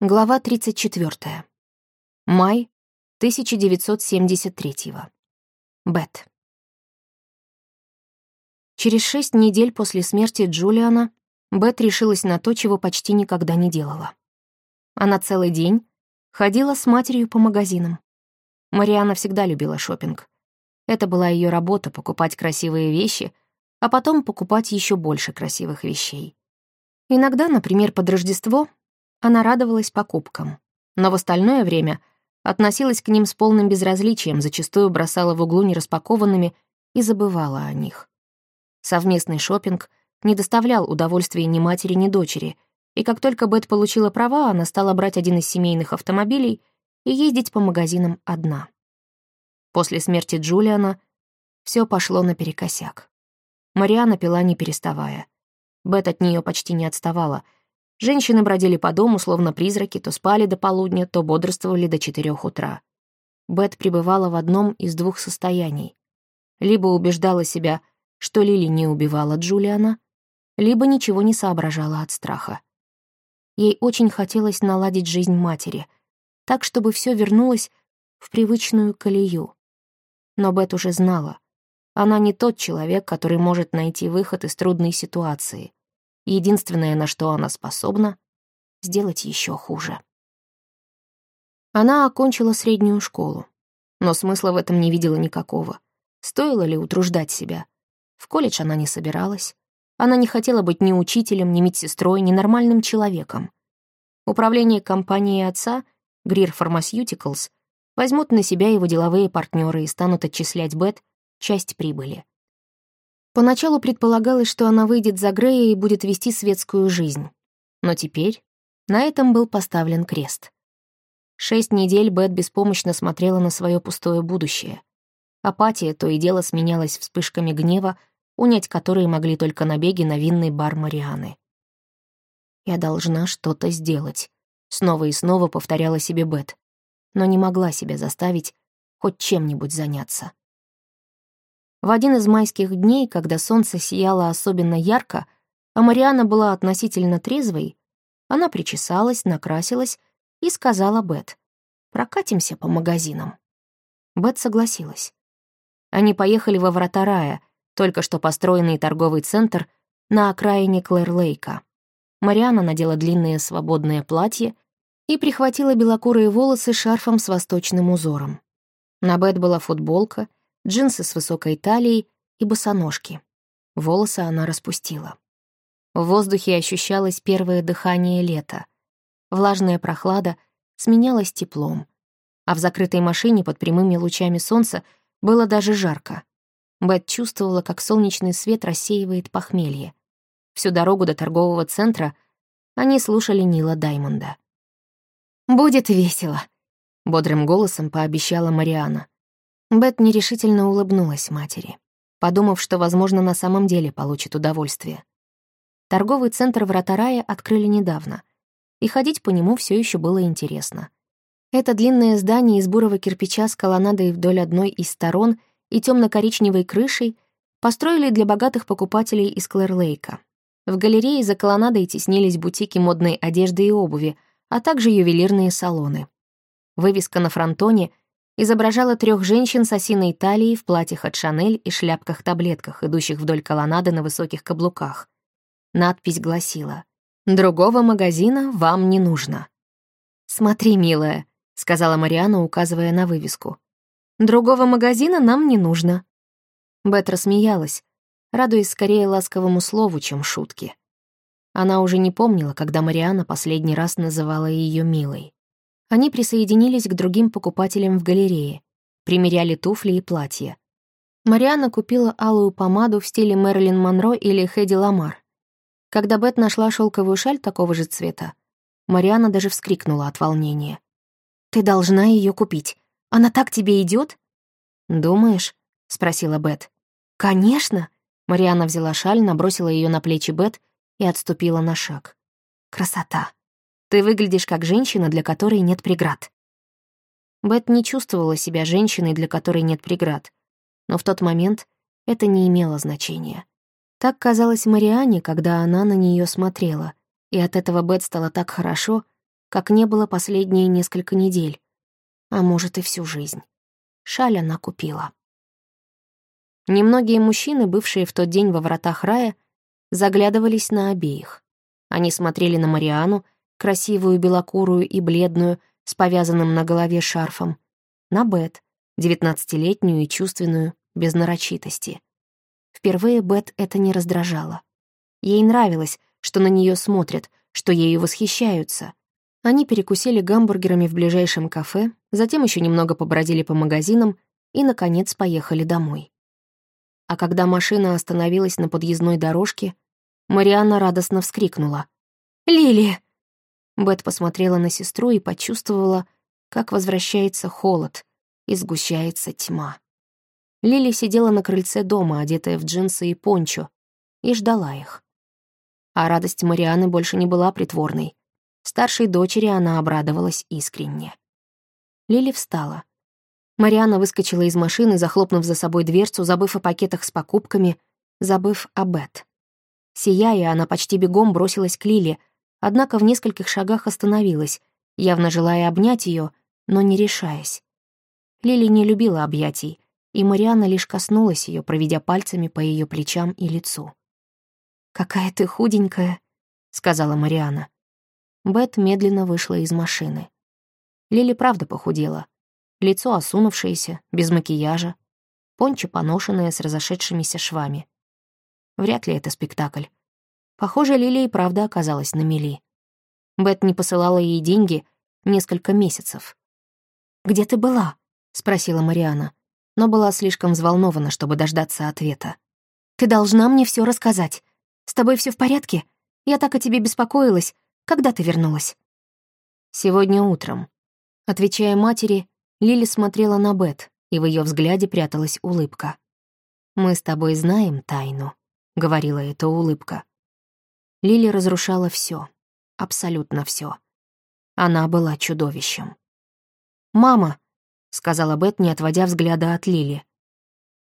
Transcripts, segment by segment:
Глава 34. Май 1973. Бет. Через шесть недель после смерти Джулиана Бет решилась на то, чего почти никогда не делала. Она целый день ходила с матерью по магазинам. Мариана всегда любила шопинг. Это была ее работа — покупать красивые вещи, а потом покупать еще больше красивых вещей. Иногда, например, под Рождество она радовалась покупкам, но в остальное время относилась к ним с полным безразличием, зачастую бросала в углу нераспакованными и забывала о них. Совместный шопинг не доставлял удовольствия ни матери, ни дочери, и как только Бет получила права, она стала брать один из семейных автомобилей и ездить по магазинам одна. После смерти Джулиана все пошло наперекосяк. Мариана пила не переставая. Бет от нее почти не отставала — Женщины бродили по дому, словно призраки, то спали до полудня, то бодрствовали до четырех утра. Бет пребывала в одном из двух состояний. Либо убеждала себя, что Лили не убивала Джулиана, либо ничего не соображала от страха. Ей очень хотелось наладить жизнь матери, так, чтобы все вернулось в привычную колею. Но Бет уже знала, она не тот человек, который может найти выход из трудной ситуации. Единственное, на что она способна — сделать еще хуже. Она окончила среднюю школу, но смысла в этом не видела никакого. Стоило ли утруждать себя? В колледж она не собиралась. Она не хотела быть ни учителем, ни медсестрой, ни нормальным человеком. Управление компанией отца, Greer Pharmaceuticals, возьмут на себя его деловые партнеры и станут отчислять Бет часть прибыли. Поначалу предполагалось, что она выйдет за Грея и будет вести светскую жизнь. Но теперь на этом был поставлен крест. Шесть недель Бет беспомощно смотрела на свое пустое будущее. Апатия то и дело сменялась вспышками гнева, унять которые могли только набеги на винный бар Марианы. «Я должна что-то сделать», — снова и снова повторяла себе Бет, но не могла себя заставить хоть чем-нибудь заняться. В один из майских дней, когда солнце сияло особенно ярко, а Мариана была относительно трезвой, она причесалась, накрасилась и сказала Бет, «Прокатимся по магазинам». Бет согласилась. Они поехали во врата рая, только что построенный торговый центр на окраине Клэр-Лейка. Мариана надела длинное свободное платье и прихватила белокурые волосы шарфом с восточным узором. На Бет была футболка — джинсы с высокой талией и босоножки. Волосы она распустила. В воздухе ощущалось первое дыхание лета. Влажная прохлада сменялась теплом, а в закрытой машине под прямыми лучами солнца было даже жарко. Бет чувствовала, как солнечный свет рассеивает похмелье. Всю дорогу до торгового центра они слушали Нила Даймонда. «Будет весело», — бодрым голосом пообещала Мариана. Бет нерешительно улыбнулась матери, подумав, что, возможно, на самом деле получит удовольствие. Торговый центр Вратарая открыли недавно, и ходить по нему все еще было интересно. Это длинное здание из бурого кирпича с колоннадой вдоль одной из сторон и темно-коричневой крышей построили для богатых покупателей из Клэр-Лейка. В галерее за колоннадой теснились бутики модной одежды и обуви, а также ювелирные салоны. Вывеска на фронтоне изображала трех женщин с осиной талией в платьях от Шанель и шляпках-таблетках, идущих вдоль колоннады на высоких каблуках. Надпись гласила «Другого магазина вам не нужно». «Смотри, милая», — сказала Мариана, указывая на вывеску. «Другого магазина нам не нужно». Бет рассмеялась, радуясь скорее ласковому слову, чем шутке. Она уже не помнила, когда Мариана последний раз называла ее милой. Они присоединились к другим покупателям в галерее, примеряли туфли и платья. Мариана купила алую помаду в стиле Мэрилин Монро или Хэдди Ламар. Когда Бет нашла шелковую шаль такого же цвета, Мариана даже вскрикнула от волнения. «Ты должна ее купить. Она так тебе идет? «Думаешь?» — спросила Бет. «Конечно!» Мариана взяла шаль, набросила ее на плечи Бет и отступила на шаг. «Красота!» Ты выглядишь как женщина, для которой нет преград». Бет не чувствовала себя женщиной, для которой нет преград. Но в тот момент это не имело значения. Так казалось Мариане, когда она на нее смотрела, и от этого Бет стало так хорошо, как не было последние несколько недель, а может и всю жизнь. Шаль она купила. Немногие мужчины, бывшие в тот день во вратах рая, заглядывались на обеих. Они смотрели на Мариану, красивую, белокурую и бледную, с повязанным на голове шарфом, на Бет, девятнадцатилетнюю и чувственную, без нарочитости. Впервые Бет это не раздражало. Ей нравилось, что на нее смотрят, что ею восхищаются. Они перекусили гамбургерами в ближайшем кафе, затем еще немного побродили по магазинам и, наконец, поехали домой. А когда машина остановилась на подъездной дорожке, Марианна радостно вскрикнула. «Лили!» Бет посмотрела на сестру и почувствовала, как возвращается холод и сгущается тьма. Лили сидела на крыльце дома, одетая в джинсы и пончо, и ждала их. А радость Марианы больше не была притворной. Старшей дочери она обрадовалась искренне. Лили встала. Мариана выскочила из машины, захлопнув за собой дверцу, забыв о пакетах с покупками, забыв о Бет. Сияя, она почти бегом бросилась к Лиле, однако в нескольких шагах остановилась, явно желая обнять ее, но не решаясь. Лили не любила объятий, и Марианна лишь коснулась ее, проведя пальцами по ее плечам и лицу. «Какая ты худенькая», — сказала Марианна. Бет медленно вышла из машины. Лили правда похудела. Лицо осунувшееся, без макияжа, пончо поношенное с разошедшимися швами. Вряд ли это спектакль. Похоже, Лили и правда оказалась на мели. Бет не посылала ей деньги несколько месяцев. «Где ты была?» — спросила Мариана но была слишком взволнована, чтобы дождаться ответа. «Ты должна мне все рассказать. С тобой все в порядке? Я так о тебе беспокоилась. Когда ты вернулась?» «Сегодня утром». Отвечая матери, Лили смотрела на Бет, и в ее взгляде пряталась улыбка. «Мы с тобой знаем тайну», — говорила эта улыбка. Лили разрушала все, абсолютно все. Она была чудовищем. «Мама!» — сказала Бет, не отводя взгляда от Лили.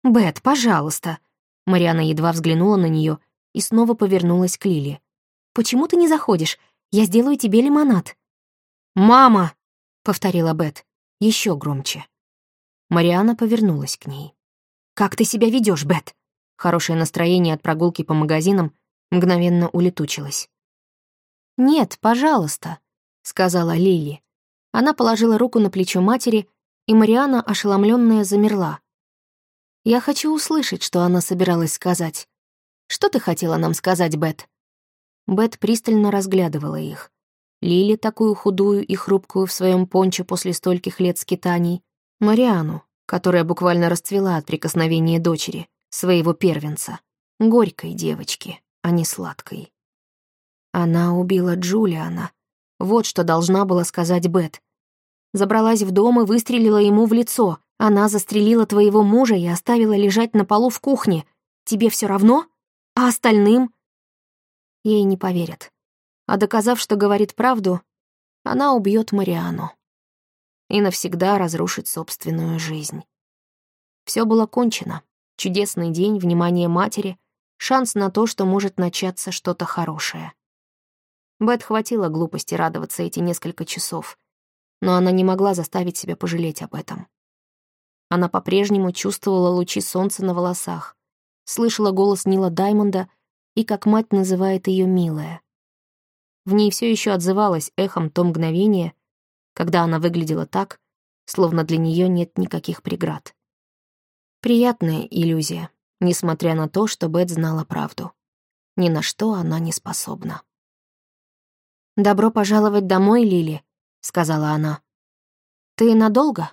«Бет, пожалуйста!» Мариана едва взглянула на нее и снова повернулась к Лили. «Почему ты не заходишь? Я сделаю тебе лимонад». «Мама!» — повторила Бет, еще громче. Мариана повернулась к ней. «Как ты себя ведешь, Бет?» Хорошее настроение от прогулки по магазинам мгновенно улетучилось. «Нет, пожалуйста», — сказала Лили. Она положила руку на плечо матери и Мариана, ошеломленная, замерла. «Я хочу услышать, что она собиралась сказать. Что ты хотела нам сказать, Бет?» Бет пристально разглядывала их. Лили, такую худую и хрупкую в своем понче после стольких лет скитаний, Мариану, которая буквально расцвела от прикосновения дочери, своего первенца, горькой девочки, а не сладкой. Она убила Джулиана. Вот что должна была сказать Бет, Забралась в дом и выстрелила ему в лицо. Она застрелила твоего мужа и оставила лежать на полу в кухне. Тебе все равно? А остальным? Ей не поверят. А доказав, что говорит правду, она убьет Мариану и навсегда разрушит собственную жизнь. Все было кончено. Чудесный день, внимание матери, шанс на то, что может начаться что-то хорошее. Бет хватило глупости радоваться эти несколько часов но она не могла заставить себя пожалеть об этом. Она по-прежнему чувствовала лучи солнца на волосах, слышала голос Нила Даймонда и как мать называет ее «милая». В ней все еще отзывалось эхом то мгновение, когда она выглядела так, словно для нее нет никаких преград. Приятная иллюзия, несмотря на то, что Бет знала правду. Ни на что она не способна. «Добро пожаловать домой, Лили», сказала она. «Ты надолго?»